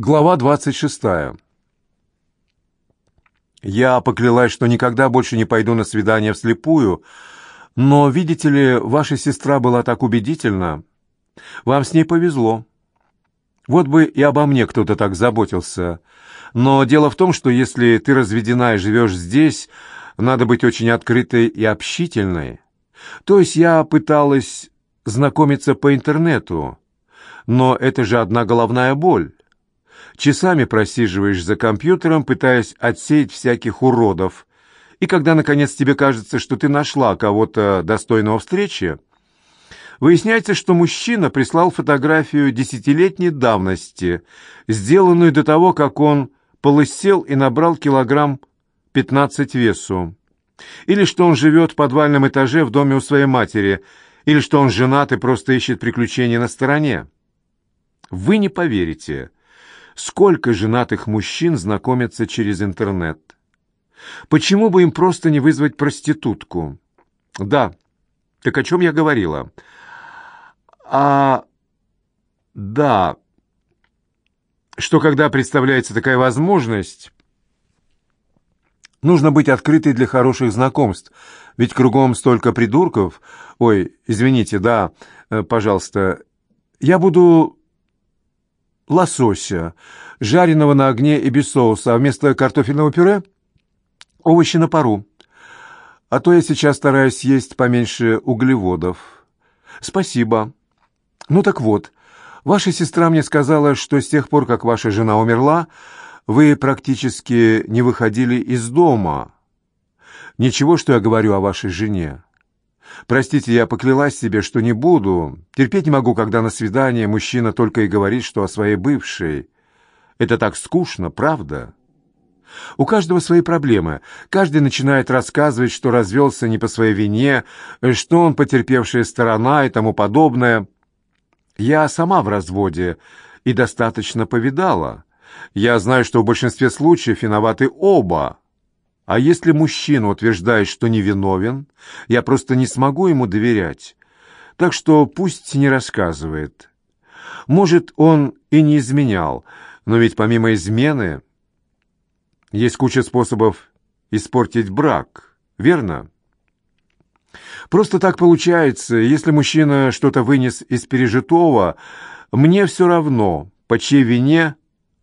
Глава 26. Я поклялась, что никогда больше не пойду на свидание вслепую, но, видите ли, ваша сестра была так убедительна. Вам с ней повезло. Вот бы и обо мне кто-то так заботился. Но дело в том, что если ты разведена и живешь здесь, надо быть очень открытой и общительной. То есть я пыталась знакомиться по интернету, но это же одна головная боль. Часами просиживаешь за компьютером, пытаясь отсеять всяких уродов. И когда, наконец, тебе кажется, что ты нашла кого-то достойного встречи, выясняется, что мужчина прислал фотографию десятилетней давности, сделанную до того, как он полысел и набрал килограмм 15 весу. Или что он живет в подвальном этаже в доме у своей матери, или что он женат и просто ищет приключения на стороне. Вы не поверите, сколько женатых мужчин знакомятся через интернет. Почему бы им просто не вызвать проститутку? Да, так о чем я говорила? А, да, что когда представляется такая возможность, нужно быть открытой для хороших знакомств, ведь кругом столько придурков. Ой, извините, да, э, пожалуйста, я буду лосося, жареного на огне и без соуса, а вместо картофельного пюре – овощи на пару. А то я сейчас стараюсь есть поменьше углеводов. Спасибо. Ну так вот, ваша сестра мне сказала, что с тех пор, как ваша жена умерла, вы практически не выходили из дома. Ничего, что я говорю о вашей жене. Простите, я поклялась себе, что не буду. Терпеть не могу, когда на свидание мужчина только и говорит, что о своей бывшей. Это так скучно, правда? У каждого свои проблемы. Каждый начинает рассказывать, что развелся не по своей вине, что он потерпевшая сторона и тому подобное. Я сама в разводе и достаточно повидала. Я знаю, что в большинстве случаев виноваты оба. А если мужчина утверждает, что невиновен, я просто не смогу ему доверять. Так что пусть не рассказывает. Может, он и не изменял, но ведь помимо измены есть куча способов испортить брак, верно? Просто так получается, если мужчина что-то вынес из пережитого, мне все равно, по чьей вине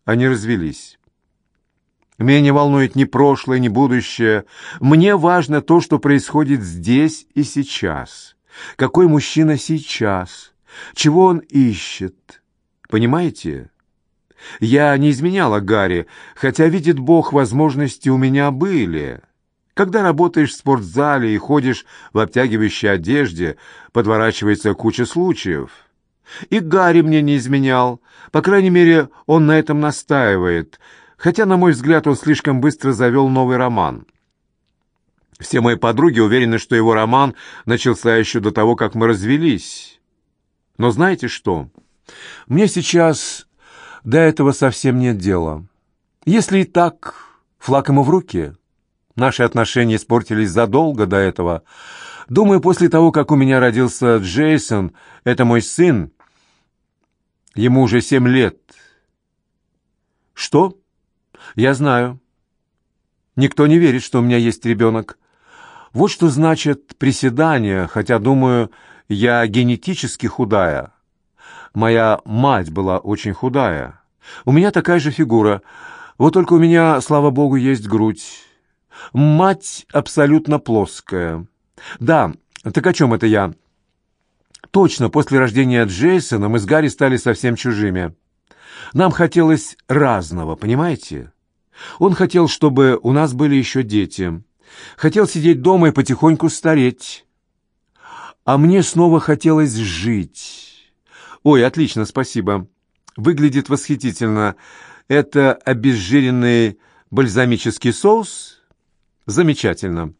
они развелись. Меня не волнует ни прошлое, ни будущее. Мне важно то, что происходит здесь и сейчас. Какой мужчина сейчас? Чего он ищет? Понимаете? Я не изменяла Гарри, хотя, видит Бог, возможности у меня были. Когда работаешь в спортзале и ходишь в обтягивающей одежде, подворачивается куча случаев. И Гарри мне не изменял. По крайней мере, он на этом настаивает — хотя, на мой взгляд, он слишком быстро завел новый роман. Все мои подруги уверены, что его роман начался еще до того, как мы развелись. Но знаете что? Мне сейчас до этого совсем нет дела. Если и так, флаг ему в руки. Наши отношения испортились задолго до этого. Думаю, после того, как у меня родился Джейсон, это мой сын, ему уже семь лет. Что? Я знаю. Никто не верит, что у меня есть ребенок. Вот что значит приседание, хотя, думаю, я генетически худая. Моя мать была очень худая. У меня такая же фигура. Вот только у меня, слава богу, есть грудь. Мать абсолютно плоская. Да, так о чем это я? Точно, после рождения Джейсона мы с Гарри стали совсем чужими. Нам хотелось разного, понимаете? Он хотел, чтобы у нас были еще дети. Хотел сидеть дома и потихоньку стареть. А мне снова хотелось жить. Ой, отлично, спасибо. Выглядит восхитительно. Это обезжиренный бальзамический соус? Замечательно.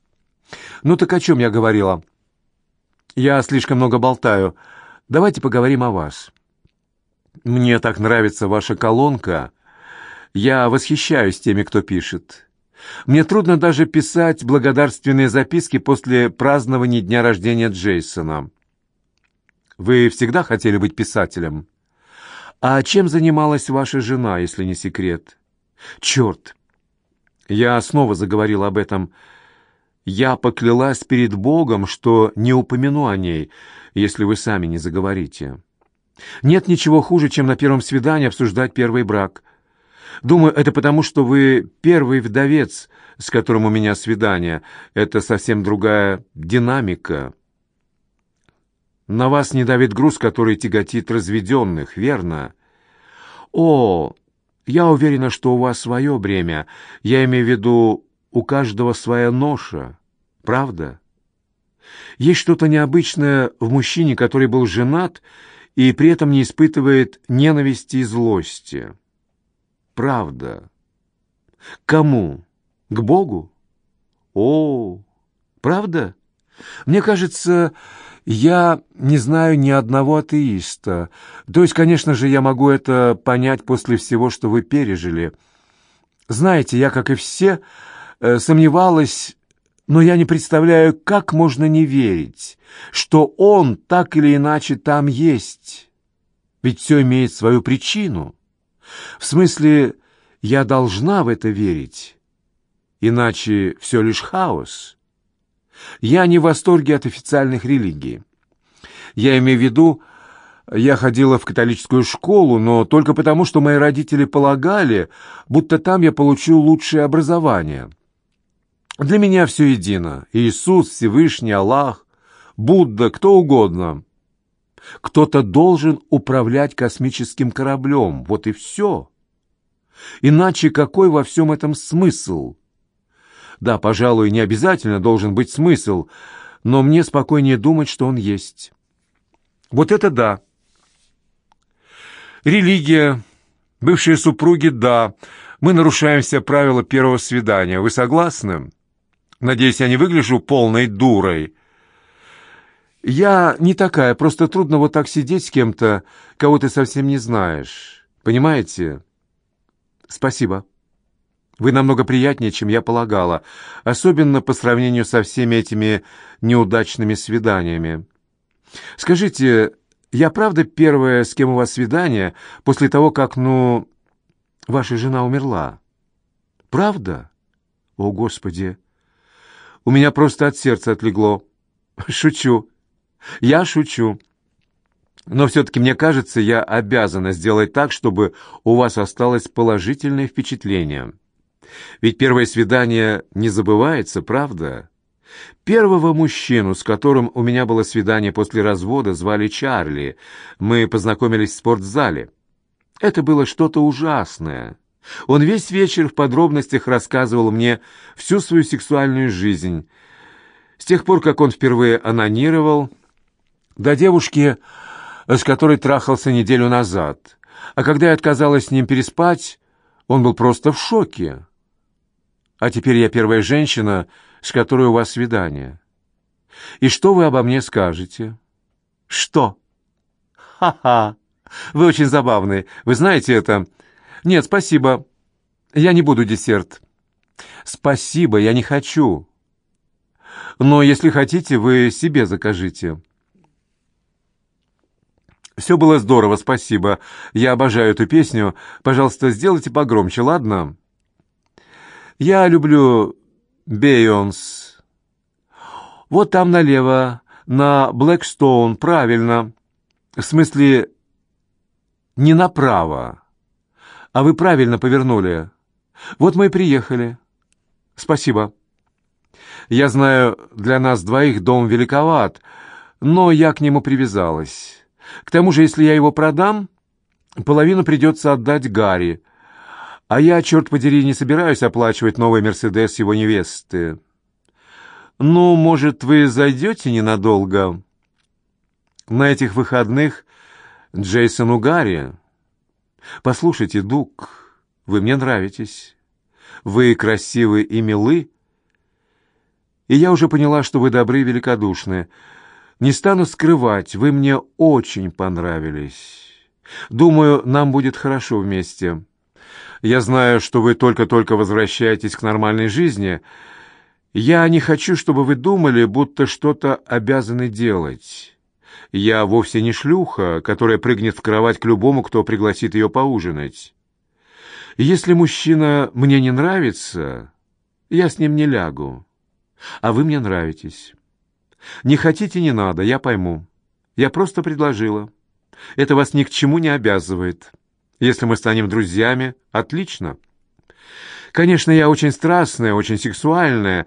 Ну так о чем я говорила? Я слишком много болтаю. Давайте поговорим о вас. Мне так нравится ваша колонка. Я восхищаюсь теми, кто пишет. Мне трудно даже писать благодарственные записки после празднования дня рождения Джейсона. Вы всегда хотели быть писателем? А чем занималась ваша жена, если не секрет? Черт! Я снова заговорил об этом. Я поклялась перед Богом, что не упомяну о ней, если вы сами не заговорите. Нет ничего хуже, чем на первом свидании обсуждать первый брак. Думаю, это потому, что вы первый вдовец, с которым у меня свидание. Это совсем другая динамика. На вас не давит груз, который тяготит разведенных, верно? О, я уверена, что у вас свое бремя. Я имею в виду, у каждого своя ноша. Правда? Есть что-то необычное в мужчине, который был женат и при этом не испытывает ненависти и злости. Правда. Кому? К Богу? О, правда? Мне кажется, я не знаю ни одного атеиста. То есть, конечно же, я могу это понять после всего, что вы пережили. Знаете, я, как и все, э, сомневалась, но я не представляю, как можно не верить, что он так или иначе там есть. Ведь все имеет свою причину. В смысле, я должна в это верить, иначе все лишь хаос. Я не в восторге от официальных религий. Я имею в виду, я ходила в католическую школу, но только потому, что мои родители полагали, будто там я получу лучшее образование. Для меня все едино. Иисус, Всевышний, Аллах, Будда, кто угодно. Кто-то должен управлять космическим кораблем. Вот и все. Иначе какой во всем этом смысл? Да, пожалуй, не обязательно должен быть смысл, но мне спокойнее думать, что он есть. Вот это да. Религия, бывшие супруги, да. Мы нарушаем все правила первого свидания. Вы согласны? Надеюсь, я не выгляжу полной дурой. Я не такая, просто трудно вот так сидеть с кем-то, кого ты совсем не знаешь. Понимаете? Спасибо. Вы намного приятнее, чем я полагала, особенно по сравнению со всеми этими неудачными свиданиями. Скажите, я правда первая, с кем у вас свидание, после того, как, ну, ваша жена умерла? Правда? О, Господи! У меня просто от сердца отлегло. Шучу. Я шучу. Но все-таки мне кажется, я обязана сделать так, чтобы у вас осталось положительное впечатление. Ведь первое свидание не забывается, правда? Первого мужчину, с которым у меня было свидание после развода, звали Чарли. Мы познакомились в спортзале. Это было что-то ужасное. Он весь вечер в подробностях рассказывал мне всю свою сексуальную жизнь. С тех пор, как он впервые анонировал, до девушки, с которой трахался неделю назад. А когда я отказалась с ним переспать, он был просто в шоке. А теперь я первая женщина, с которой у вас свидание. И что вы обо мне скажете? Что? Ха-ха! Вы очень забавный. Вы знаете это? Нет, спасибо. Я не буду десерт. Спасибо, я не хочу. Но если хотите, вы себе закажите. Все было здорово, спасибо. Я обожаю эту песню. Пожалуйста, сделайте погромче, ладно? Я люблю Бейонс. Вот там налево, на Блэкстоун, правильно. В смысле, не направо. А вы правильно повернули. Вот мы и приехали. Спасибо. Я знаю, для нас двоих дом великоват, но я к нему привязалась. К тому же, если я его продам, половину придется отдать Гарри, а я, черт подери, не собираюсь оплачивать новый «Мерседес» его невесты. Ну, может, вы зайдете ненадолго? На этих выходных Джейсону Гарри. Послушайте, Дук, вы мне нравитесь. Вы красивы и милы. И я уже поняла, что вы добры и великодушны. Не стану скрывать, вы мне очень понравились. Думаю, нам будет хорошо вместе». Я знаю, что вы только-только возвращаетесь к нормальной жизни. Я не хочу, чтобы вы думали, будто что-то обязаны делать. Я вовсе не шлюха, которая прыгнет в кровать к любому, кто пригласит ее поужинать. Если мужчина мне не нравится, я с ним не лягу. А вы мне нравитесь. Не хотите, не надо, я пойму. Я просто предложила. Это вас ни к чему не обязывает. Если мы станем друзьями, отлично. Конечно, я очень страстная, очень сексуальная,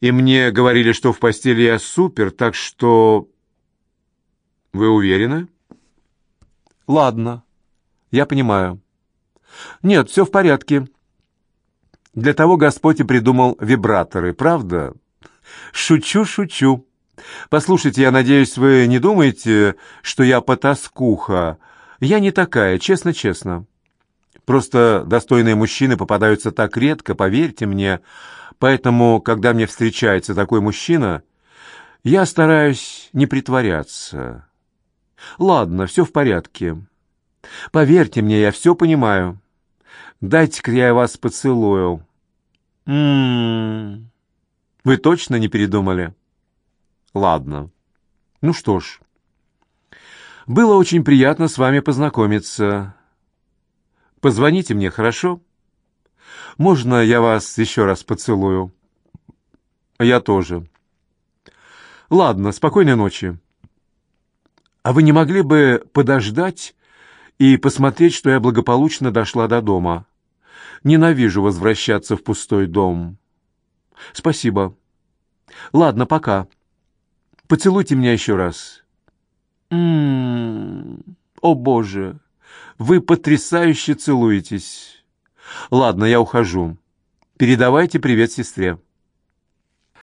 и мне говорили, что в постели я супер, так что... Вы уверены? Ладно, я понимаю. Нет, все в порядке. Для того Господь и придумал вибраторы, правда? Шучу, шучу. Послушайте, я надеюсь, вы не думаете, что я потаскуха. Я не такая, честно-честно. Просто достойные мужчины попадаются так редко, поверьте мне. Поэтому, когда мне встречается такой мужчина, я стараюсь не притворяться. Ладно, все в порядке. Поверьте мне, я все понимаю. Дайте-ка я вас поцелую. М-м-м. Вы точно не передумали? Ладно. Ну что ж. Было очень приятно с вами познакомиться. Позвоните мне, хорошо? Можно я вас еще раз поцелую? Я тоже. Ладно, спокойной ночи. А вы не могли бы подождать и посмотреть, что я благополучно дошла до дома? Ненавижу возвращаться в пустой дом. Спасибо. Ладно, пока. Поцелуйте меня еще раз. М-м-м. О, Боже, вы потрясающе целуетесь. Ладно, я ухожу. Передавайте привет сестре.